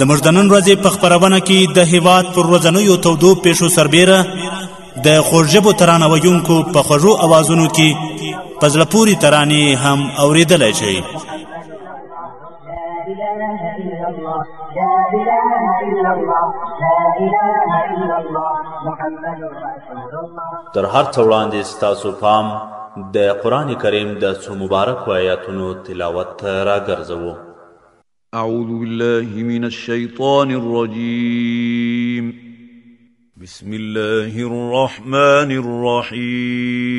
زموږ د نن ورځې په خبرونه کې د هیواد پر ورځنیو تودو پیښو سربیره د خوږژبو ترانه ویونکو په خوږو اوازونو کې په زړه پورې ترانې هم اوریدلی شئ تر هر څه وړاندې ستاسو پام د قرآن کریم د څو مبارکو آیاتونو تلاوت ته راګرځوو اعوذ بالله من الشیطان الرجیم بسم الله الرحمن الرحیم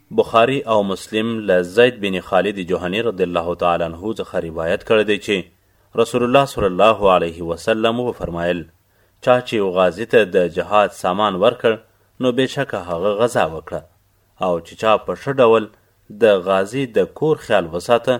بخاري او مسلم له زید بن خالد جهني رضی الله تعالی عنه څخه روایت کړی دی چې رسول الله صلی الله علیه وسلم وفرمایل چا چې یو غازي ته د جهاد سامان ورکړ نو بېشکه هغه غزا وکړه او چې چا په ښه ډول د غازي د کور خیال وساته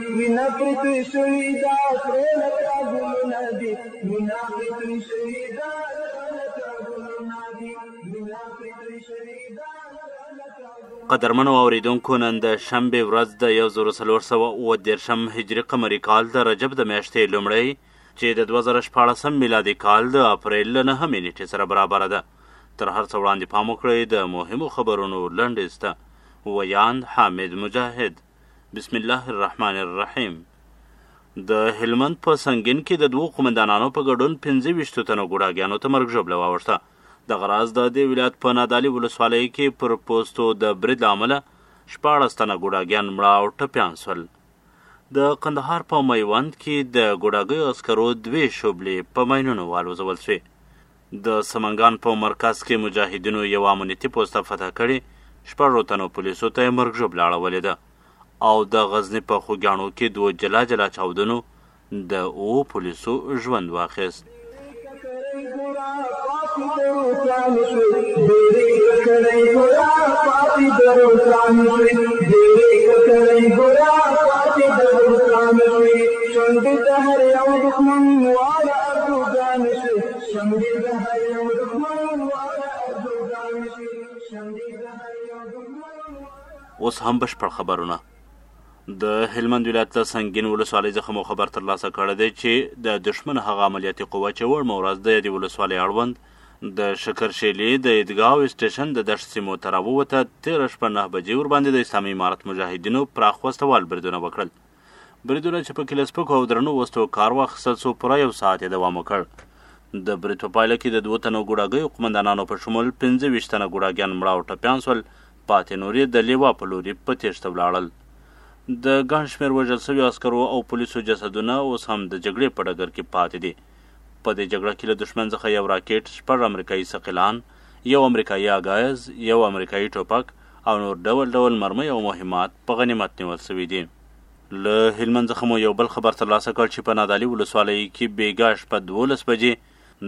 وینا پرې توی شوي دا سره لکه ګلونه دي وینا پرې توی شوي دا سره لکه ګلونه دي وینا پرې توی شوي دا قدرمنو اوریدونکو نن د شنبې ورځ د 1413 هجری قمری کال د رجب د میاشتې لومړی چې د 2014 میلادي کال د اپریل له نهمې نیټې سره برابره ده تر هر څه وړاندې پام وکړئ د مهمو خبرونو لنډیز ته ویاند حامد مجاهد بسم الله الرحمن الرحیم د هلمند په سنګین کې د دوو قومندانانو په ګډون پنځه ویشتو تنو ګوډاګیانو ته مرګ ژوبله واوښته دغه راز د دې ولایت په نادالي ولسوالۍ کې پر پوستو د برید له امله شپاړس تنه ګوډاګیان مړه او ټپیان سول د قندهار په میوند کې د ګوډاګیو عسکرو دوې شوبلې په ماینونو والوځول سوې د سمنګان په مرکز کې مجاهدینو یوه امنیتي پوسته فتح کړې، شپږو تنو پولیسو ته یې مرګ ژوبله اړولې ده او د غزني په خوګیاڼو کې دوو جلا جلا چاودنو د اوو پولیسو ژوند واخیست. اوس هم بشپړ خبرونه د هلمند ولایت له سنګین ولسوالۍ څخه مو خبر ترلاسه کړی دی چې د دښمن هغه عملیاتي قوه چې وړمه ورځ د یادې ولسوالۍ اړوند د شکر شیلې د عیدګاه او اسټیشن د دښت سیمو ته راووته تېره شپه نه بجې ورباندې د اسلامي امارت مجاهدینو پراخ وسلوال بریدونه وکړل بریدونه چې پکې له سپکو او درنو وسلو کار واخیستل سو پوره یو ساعت یې دوام وکړ د برید په پایله کې د دوه تنو ګوډاګیو قومندانانو په شمول پنځه ویشت تنه ګوډاګیان مړه او ټپیان سول پاتې نور یې د لیوا په لوري په تېښته ولاړل د ګڼ شمېر وژل سویو عسکرو او پولیسو جسدونه اوس هم د جګړې په ډګر کې پاتې دي په دې جګړه کې له دښمن څخه یو راکټ شپږ امریکایي ثقیلان یو امریکایي اګایز یو امریکایي ټوپک او نور ډول ډول مرمۍ او مهمات په غنیمت نیول شوي دي. له هلمند څخه مو یو بل خبر ترلاسه کړ چې په نادعلي ولسوالۍ کې بېګاه شپه دوولس بجې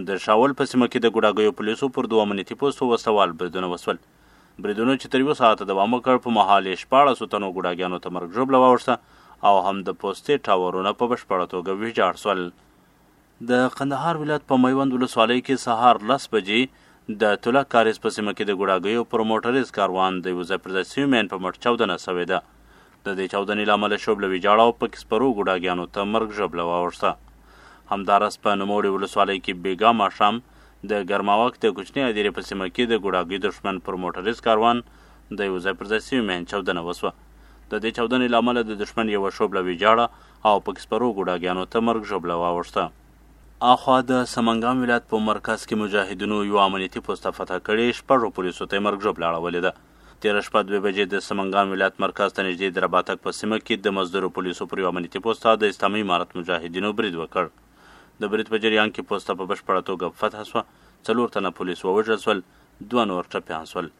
د شاول په سیمه کې د ګوډاګیو پولیسو پر دوو امنیتي پوستو وسله وال بریدونه وشول. بریدونو چې تر یو ساعته دوام وکړ په مهال یې شپاړسو تنو ګوډاګیانو ته مرګ ژوبله واوښته او هم د پوستې ټاورونه په بشپړه توګه ویجاړ شول. د قندهار ولایت په میوند ولسوالۍ کې سهار لس بجې د تولک کاریز په سیمه کې د ګوډاګیو پر موټریز کاروان د یوه ځای پر ځای سوي مین په مټ چاودنه سوې ده. د دې چاودنې له امله شوبله ویجاړه او پکې سپرو ګوډاګیانو ته مرګ ژوبله واوښته. همداراز په نوموړې ولسوالۍ کې بېګا ماښام د ګرماوک د کوچنۍ ادیرې په سیمه کې د ګوډاګي دښمن پر موټریز کاروان د یوه ځای پر ځای سوي مین چاودنه وسوه. د دې چاودنې له امله د دښمن یوه شوبله ویجاړه او پکې سپرو ګوډاګیانو ته مرګ ژوبله واوښته. اخوا د سمنګان ولایت په مرکز کې مجاهدینو یوه امنیتي پوسته فتح کړې، شپږو پولیسو ته یې مرګ ژوبله اړولې ده. تېره شپه دوې بجې د سمنګان ولایت مرکز ته نږدې د رباتک په سیمه کې د مزدورو پولیسو پر یوه امنیتي پوسته د اسلامي امارت مجاهدینو برید وکړ. د برید په جریان کې پوسته په بشپړه توګه فتح شوه، څلور تنه پولیس ووژل شول، دوه نور ټپیان شول.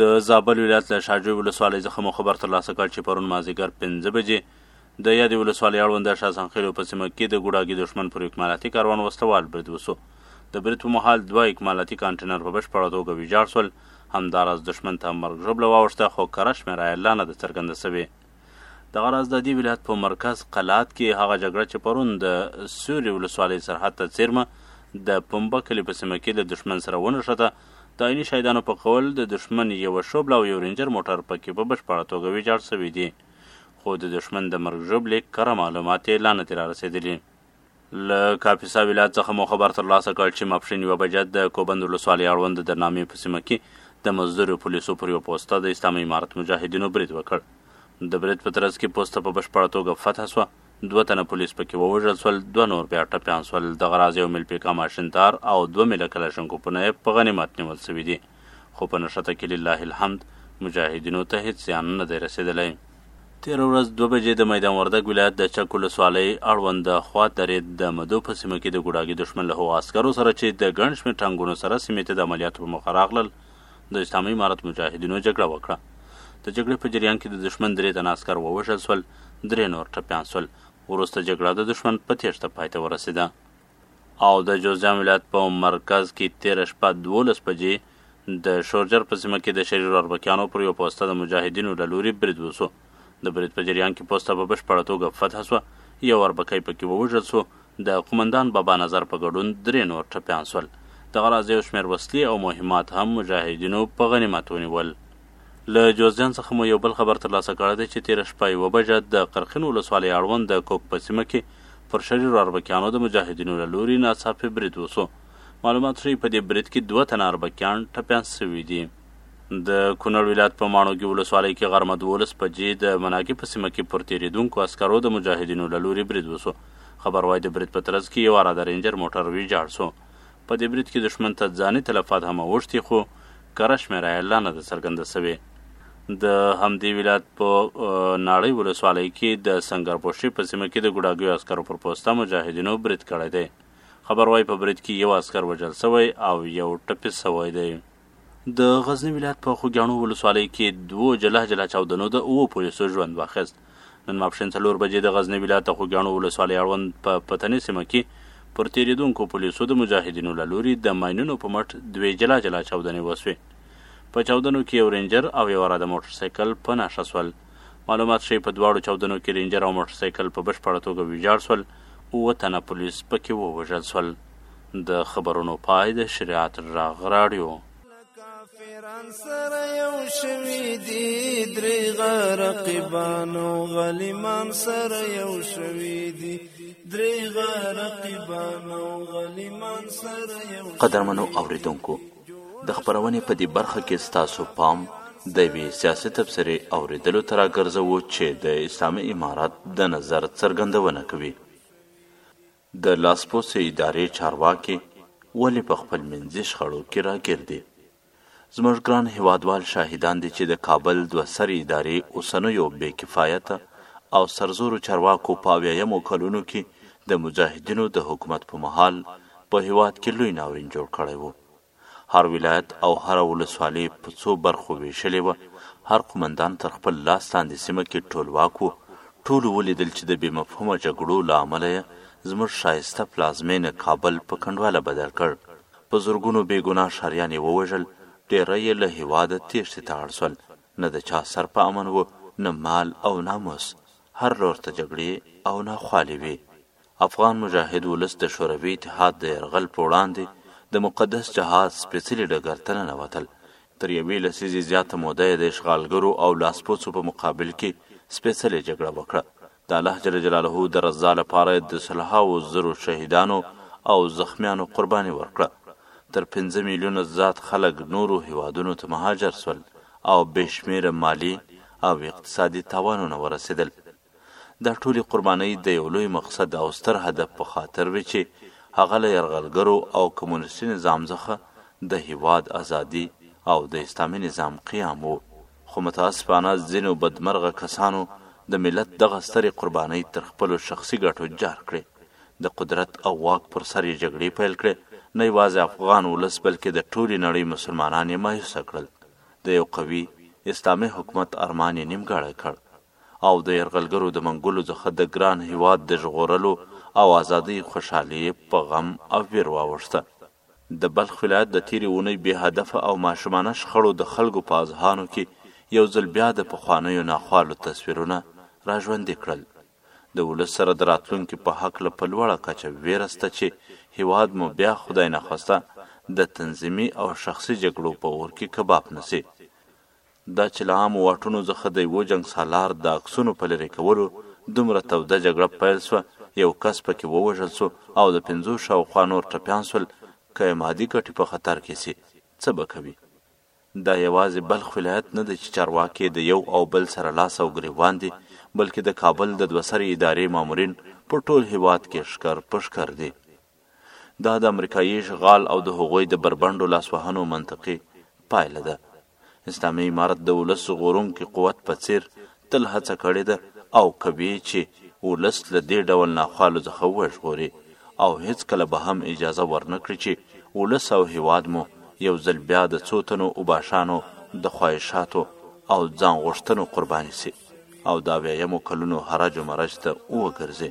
د زابل ولایت له شاجوی ولسوالۍ څخه مو خبر ترلاسه کړ چې پرون مازیګر پنځه بجې د یادې ولسوالۍ اړوند د شاسانخېلو په سیمه کې د ګوډاګي دښمن پر اکمالاتي کاروان وسلوال برید وسو د برید په مهال دوه اکمالاتي کانټینر په بشپړه توګه ویجاړ سول همداراز دښمن ته مرګ ژوبله واوښته خو کره شمېره یې لا نه ده څرګنده سوې دغه راز د دې ولایت په مرکز قلات کې هغه جګړه چې پرون د سوري ولسوالۍ سرحد ته څیرمه د پنبه کلي په سیمه کې له دښمن سره ونښته د عیني شهیدانو په قول د دښمن یوه شوبله او یو رینجر موټر په کې په بشپړه توګه ویجاړ شوي دي، خو د دښمن د مرګ ژوبلې کره معلومات یې لا نه دي رارسېدلي. له کاپیسا ولایت څخه مو خبر ترلاسه کړ چې ماپښین یوه بجه د کوبند ولسوالۍ اړوند د درنامې په سیمه کې د مزدوریو پولیسو پر یوه پوسته د اسلامي امارت مجاهدینو برید وکړ. د برید په ترڅ کې پوسته په بشپړه توګه فتح شوه. دوه تنه پولیس په کې ووژل سول، دوه نور بیا ټپیان سول، دغه راز یو میل پیکا ماشین تار او دوه میله کلاشنکوپونه یې په غنیمت نیول سوي دي، خو په نښته کې لله الحمد مجاهدینو ته هیڅ زیان نه دی رسېدلی. تېره ورځ دوه بجې د میدان وردګ ولایت د چک ولسوالۍ اړوند د خوات درې د مدو په سیمه کې د ګوډاګي دښمن له هغو عسکرو سره چې د ګڼ شمېر ټانګونو سره سیمې ته د عملیاتو په موخه راغلل، د اسلامي امارت مجاهدینو جګړه وکړه. د جګړې په جریان کې د دښمن درې تنه عسکر ووژل شول، درې نور ټپیان شول. وروسته جګړه د دښمن په تېښته پای ته ورسېده. او د جوزجان ولایت په مرکز کې تېره شپه دوولس بجې د شورجر په سیمه کې د شریرو اربکیانو پر یوه پوسته د مجاهدینو له لوري برید وشو. د برید په جریان کې پوسته په بشپړه توګه فتح شوه، یو اربکی پکې ووژل شو، د قومندان بابا نظر په ګډون درې نور ټپیان شول. دغه راز یو شمېر وسلې او مهمات هم مجاهدینو په غنیمت ونیول. له جوزجان څخه مو یو بل خبر ترلاسه کړی دی چې تېره شپه یوه بجه د قرقین ولسوالۍ اړوند د کوک په سیمه کې پر شریرو اربکیانو د مجاهدینو له لوري ناڅاپي برید وشو. معلومات ښيي په دې برید کې دوه تنه اربکیان ټپیان شوي دي. د کونړ ولایت په ماڼوګي ولسوالۍ کې غرمه دولس بجې د مناګي په سیمه کې پر تېرېدونکو عسکرو د مجاهدینو له لوري برید وسو. خبر وايي د برید په ترڅ کې یو اراده رینجر موټر ویجاړ سو. په دې برید کې دښمن ته ځاني تلفات هم اوښتي خو کره شمېره یې لا نه ده څرګنده سوې. د همدې ولایت په ناړۍ ولسوالۍ کې د سنګرپوشي په سیمه کې د ګوډاګیو عسکرو پر پوسته مجاهدینو برید کړی دی. خبر وايي په برید کې یو عسکر وژل سوی او یو ټپي سوی دی. د غزني ولایت په خوږیاڼو ولسوالۍ کې دوو جلا جلا چاودنو د اوو پولیسو ژوند واخیست. نن ماپښین څلور بجې د غزني ولایت د خوږیاڼو ولسوالۍ اړوند په پتنې سیمه کې پر تېرېدونکو پولیسو د مجاهدینو له لوري د ماینونو په مټ دوې جلا جلا چاودنې وسوې. په چاودنو کې یو رینجر او یو عراده موټرسایکل په نښه سول. معلومات ښیي په دواړو چاودنو کې رینجر او موټرسایکل په بشپړه توګه ویجاړ سول، اووه تنه پولیس پکې ووژل سول. د خبرونو پای د شریعت ږغ راډیو. کافران سره یو شوي دي درې غرقیبان او غلیمان سره یو شوي دي درې غرقیبان او غلیمان سره یو قدرمنو اوریدونکو د خبرونې په دې برخه کې ستاسو پام د وی سیاسي تبصرې اوریدلو تر ګرځو چې د اسلامي امارات د نظر څرګندونه کوي د لاسپوڅې ادارې چارواکې ولې په خپل منځي شخړو کې راګیر دي؟ زموږ ګران هیوادوال شاهدان دي چې د کابل دوه سرې ادارې اوسنیو بې کفایته او سرزورو چارواکو په اویایمو کلونو کې د مجاهدینو د حکومت په مهال په هیواد کې لوی ناورین جوړ کړی وو. هر ولایت او هره ولسوالې په څو برخو وېشلې وه، هر قومندان تر خپل لاس لاندې سیمه کې ټولواک و، ټولو ولیدل چې د بې مفهومه جګړو له امله یې زموږ ښایسته پلازمېنه کابل په کنډواله بدل کړ، په زرګونو بې ګناه ښاریان یې ووژل، ډېری یې له هېواده تېښتې ته اړ شول، نه د چا سر په امن و، نه مال او ناموس، هر لور ته جګړې او ناخوالې وې، افغان مجاهد ولس د شوروي اتحاد د یرغل په وړاندې د مقدس جهاد سپېڅلي ډګر ته ننوتل. تر یوې لسیزې زیاته موده یې د اشغالګرو او لاسپوڅو په مقابل کې سپېڅلې جګړه وکړه. د الله جل جلاله د رضا لپاره یې د سلهاوو زرو شهیدانو او زخمیانو قرباني ورکړه. تر پنځه میلیونه زیات خلک نورو هېوادونو ته مهاجر شول او بې شمېره مالي او اقتصادي تاوانونه ورسېدل. دا ټولې قربانۍ د یو لوی مقصد او ستر هدف په خاطر وې چې هغه له یرغلګرو او کمونیستي نظام ځخه د هیواد ازادي او د اسلامي نظام قیام و خو متاسفانه ځینو بدمرغه کسانو د ملت دغه سترې قربانۍ تر خپلو شخصي ګټو جار کړې د قدرت او واک پر سر یې جګړې پیل کړې نه یوازې افغان ولس بلکې د ټولې نړۍ مسلمانان یې مایوسه کړل د یو قوي اسلامي حکومت ارمان یې نیمګړی کړ. او د یرغلګرو د منګولو ځخه د ګران هیواد د ژغورلو او آزادۍ خوشحالي یې په غم او ویر واوښته. د بلخ ولایت د تیرې اونۍ بې هدفه او ماشومانه شخړو د خلکو په اذهانو کې یو ځل بیا د پخوانیو ناخوالو تصویرونه را ژوندي کړل. د ولس سره د راتلونکي په هکله په لوړه کچه ویره سته چې هیواد مو بیا خدای نخواسته د تنظیمي او شخصي جګړو په اور کې کباب نه شي. دا چې له عامو واټونو ځخه د یوه جنګسالار د عکسونو په لرې کولو دومره توده جګړه پیل سوه، یو کس په کې ووژل سو او د پنځوس شاوخوا نور ټپیان سول، که یې مادي ګټې په خطر کې سي، څه به کوي؟ دا یوازې بلخ ولایت نه دی چې چارواکې د یو او بل سره لاس او ګریوان دي، بلکې د کابل د دوه سرې ادارې مامورین په ټول هیواد کې ښکر په ښکر دي. دا د امریکایې اشغال او د هغوی د بربنډو لاسوهنو منطقې پایله ده. اسلامې امارت د ولس ژغورونکې قوت په څېر تل هڅه کړې ده او کوې چې ولس له دې ډول ناخوالو څخه وژغورې او هېڅکله به هم اجازه ورنکړې چې ولس او هېواد مو یو ځل بیا د څو تنو اوباشانو د خواهشاتو او ځان غوښتنو قرباني سي او د اویایمو کلونو هرج و مرج ته وګرځي.